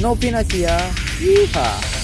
No Pinasia. Ah. Yeehaw.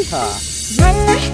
Yeehaw.